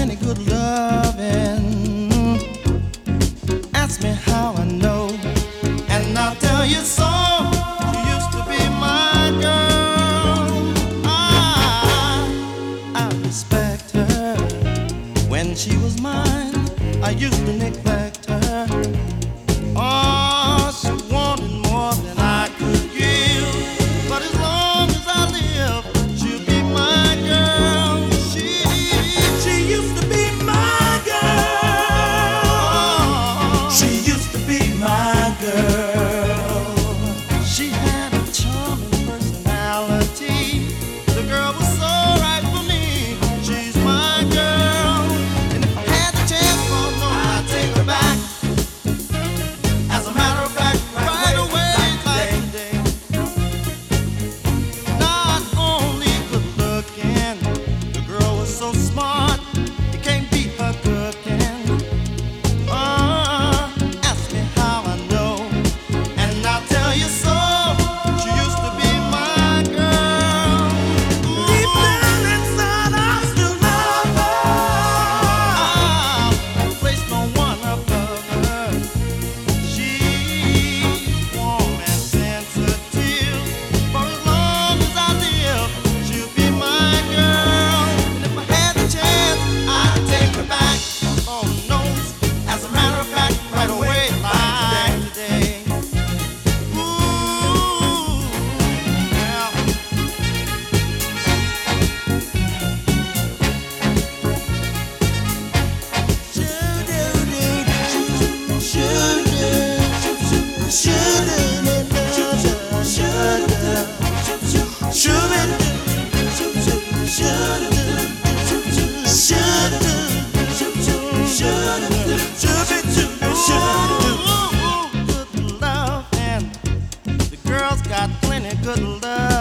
any good loving. Ask me how I know, and I'll tell you so. She used to be my girl. I, I respect her. When she was mine, I used to neglect her. Good loving.